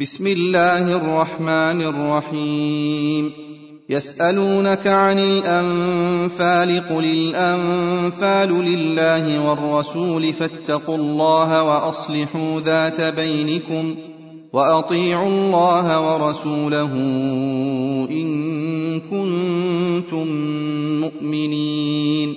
بسم الله الرحمن الرحيم يسالونك عن الانفال قل الانفال لله والرسول فاتقوا الله واصلحوا ذات بينكم واطيعوا الله ورسوله ان كنتم مؤمنين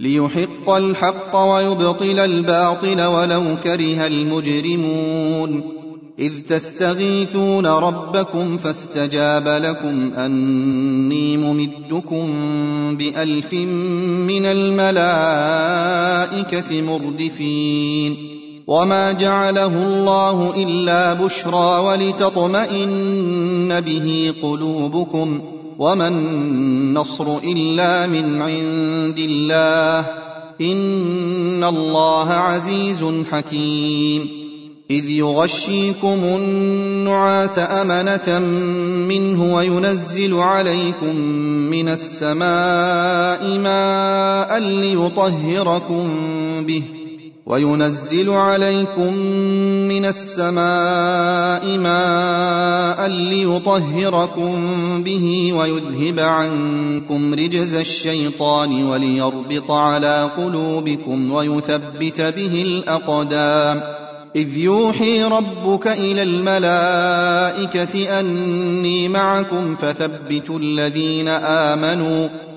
ليحق الحق ويبطل الباطل ولو كره المجرمون. إذ تستغيثون ربكم فاستجاب لكم أني ممدكم بألف من الملائكة مردفين. وما جعله الله إلا بشرى ولتطمئن به قلوبكم. وما النصر الا من عند الله ان الله عزيز حكيم اذ يغشيكم النعاس امنه منه وينزل عليكم من السماء ماء ليطهركم به وينزل عليكم من السماء ماء ليطهركم به ويذهب عنكم رجز الشيطان وليربط على قلوبكم ويثبت به الأقدام. إذ يوحي ربك إلى الملائكة أني معكم فثبتوا الذين آمنوا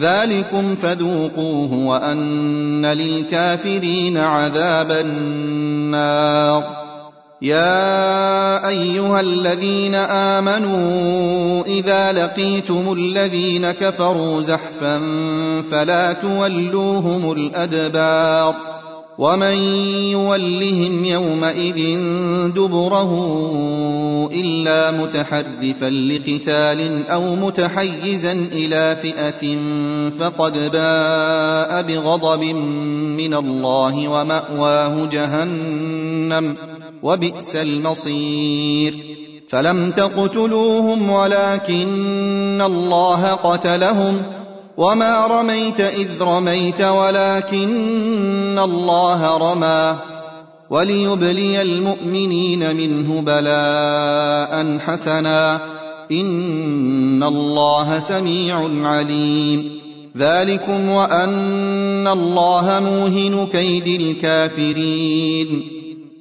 ذلكم فذوقوه وان للكافرين عذاب النار. يا ايها الذين امنوا اذا لقيتم الذين كفروا زحفا فلا تولوهم الادبار. ومن يولهم يومئذ دبره الا متحرفا لقتال أو متحيزا إلى فئه فقد باء بغضب من الله وماواه جهنم وبئس المصير فلم تقتلوهم ولكن الله قتلهم وما رميت اذ رميت ولكن الله رمى وليبلي المؤمنين منه بلاء حسنا ان الله سميع عليم ذلكم وان الله موهن كيد الكافرين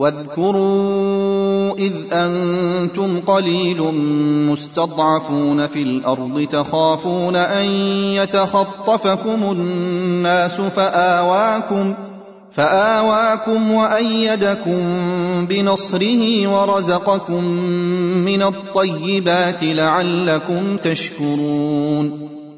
واذكروا إذ أنتم قليل مستضعفون في الأرض تخافون أن يتخطفكم الناس فآواكم فآواكم وأيدكم بنصره ورزقكم من الطيبات لعلكم تشكرون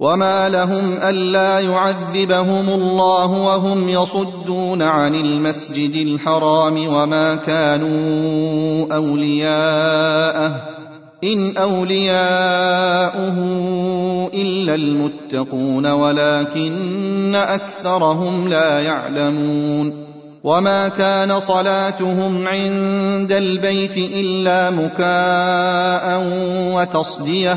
وما لهم الا يعذبهم الله وهم يصدون عن المسجد الحرام وما كانوا اولياءه ان اولياؤه الا المتقون ولكن اكثرهم لا يعلمون وما كان صلاتهم عند البيت الا مكاء وتصديه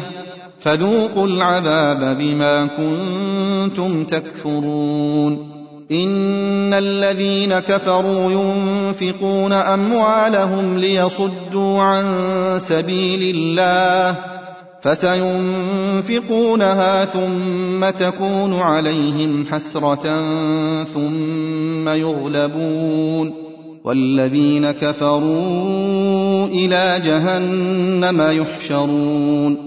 فذوقوا العذاب بما كنتم تكفرون. إن الذين كفروا ينفقون أموالهم ليصدوا عن سبيل الله فسينفقونها ثم تكون عليهم حسرة ثم يغلبون. والذين كفروا إلى جهنم يحشرون.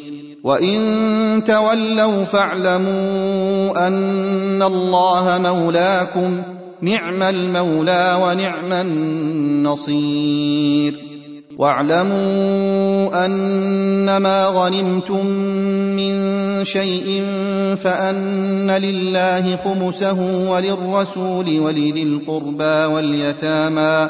وان تولوا فاعلموا ان الله مولاكم نعم المولى ونعم النصير واعلموا انما غنمتم من شيء فان لله خمسه وللرسول ولذي القربى واليتامى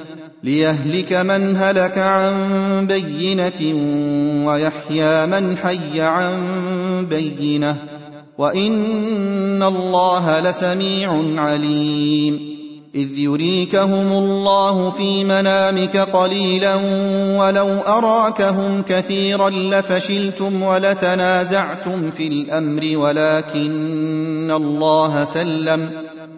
ليهلك من هلك عن بينة ويحيى من حي عن بينة وإن الله لسميع عليم. إذ يريكهم الله في منامك قليلا ولو أراكهم كثيرا لفشلتم ولتنازعتم في الأمر ولكن الله سلم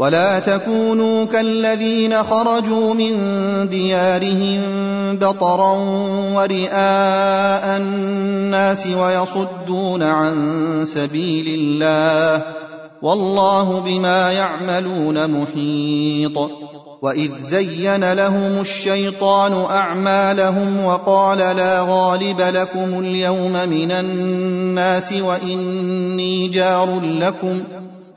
ولا تكونوا كالذين خرجوا من ديارهم بطرا ورئاء الناس ويصدون عن سبيل الله والله بما يعملون محيط. وإذ زين لهم الشيطان أعمالهم وقال لا غالب لكم اليوم من الناس وإني جار لكم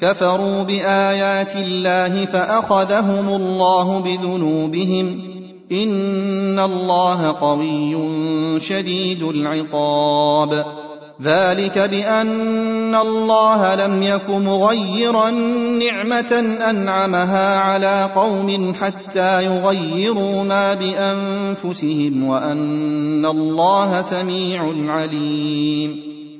كفروا بآيات الله فأخذهم الله بذنوبهم إن الله قوي شديد العقاب. ذلك بأن الله لم يك مغيرا نعمة أنعمها على قوم حتى يغيروا ما بأنفسهم وأن الله سميع عليم.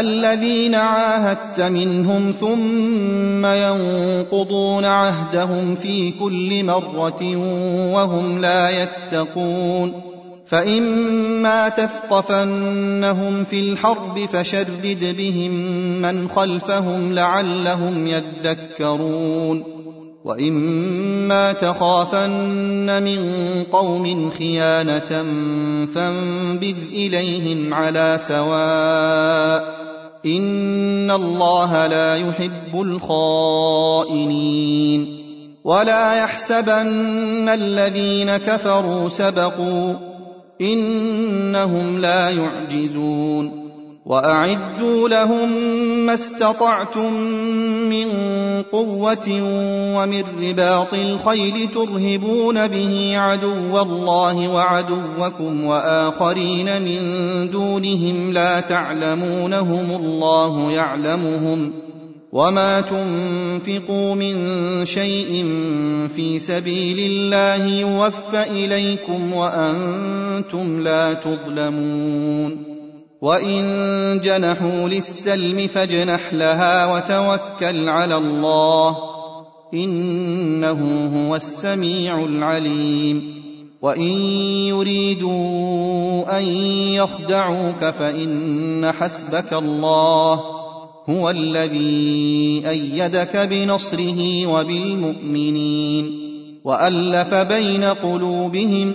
الذين عاهدت منهم ثم ينقضون عهدهم في كل مرة وهم لا يتقون فإما تثقفنهم في الحرب فشرد بهم من خلفهم لعلهم يذكرون وإما تخافن من قوم خيانة فانبذ إليهم على سواء ان الله لا يحب الخائنين ولا يحسبن الذين كفروا سبقوا انهم لا يعجزون وأعدوا لهم ما استطعتم من قوة ومن رباط الخيل ترهبون به عدو الله وعدوكم وآخرين من دونهم لا تعلمونهم الله يعلمهم وما تنفقوا من شيء في سبيل الله يوفى إليكم وأنتم لا تظلمون وان جنحوا للسلم فاجنح لها وتوكل على الله انه هو السميع العليم وان يريدوا ان يخدعوك فان حسبك الله هو الذي إيدك بنصره وبالمؤمنين والف بين قلوبهم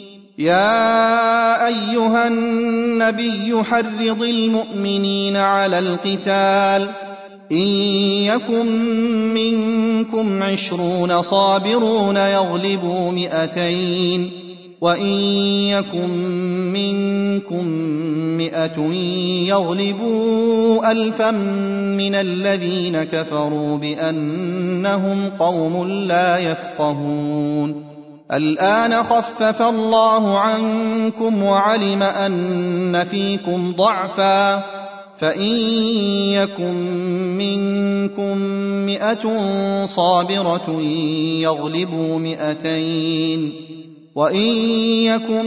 يا أيها النبي حرض المؤمنين على القتال إن يكن منكم عشرون صابرون يغلبوا مئتين وإن يكن منكم مئة يغلبوا الفا من الذين كفروا بأنهم قوم لا يفقهون الآن خفف الله عنكم وعلم أن فيكم ضعفا فإن يكن منكم مئة صابرة يغلبوا مئتين وإن يكن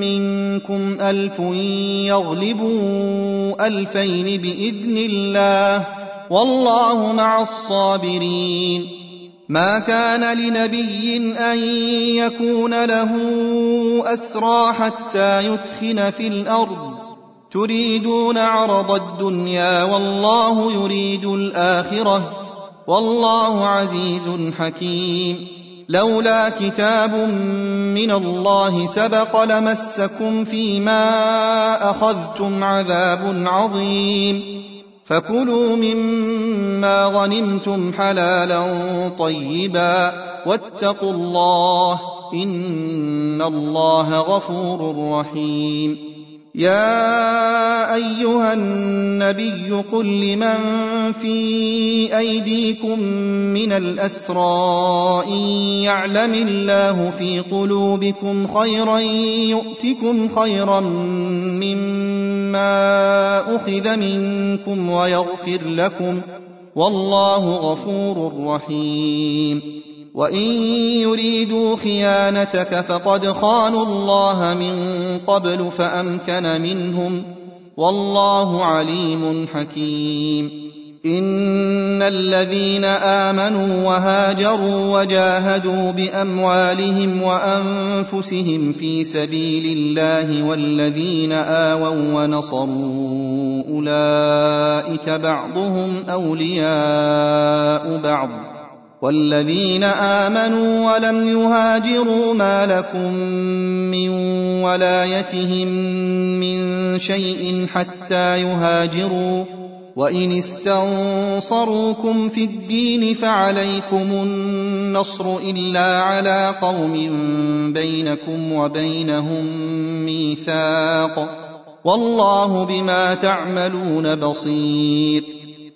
منكم ألف يغلبوا ألفين بإذن الله والله مع الصابرين ما كان لنبي أن يكون له أسرى حتى يثخن في الأرض. تريدون عرض الدنيا والله يريد الآخرة. والله عزيز حكيم. لولا كتاب من الله سبق لمسكم فيما أخذتم عذاب عظيم. فكلوا مما غنمتم حلالا طيبا واتقوا الله إن الله غفور رحيم. يا أيها النبي قل لمن في أيديكم من الأسرى إن يعلم الله في قلوبكم خيرا يؤتكم خيرا مما اخذ منكم ويغفر لكم والله غفور رحيم. وإن يريدوا خيانتك فقد خانوا الله من قبل فأمكن منهم والله عليم حكيم. ان الذين امنوا وهاجروا وجاهدوا باموالهم وانفسهم في سبيل الله والذين اووا ونصروا اولئك بعضهم اولياء بعض والذين امنوا ولم يهاجروا ما لكم من ولايتهم من شيء حتى يهاجروا وان استنصروكم في الدين فعليكم النصر الا على قوم بينكم وبينهم ميثاق والله بما تعملون بصير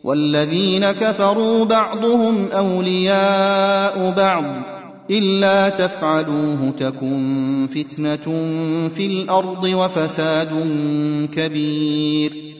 والذين كفروا بعضهم اولياء بعض الا تفعلوه تكن فتنه في الأرض وفساد كبير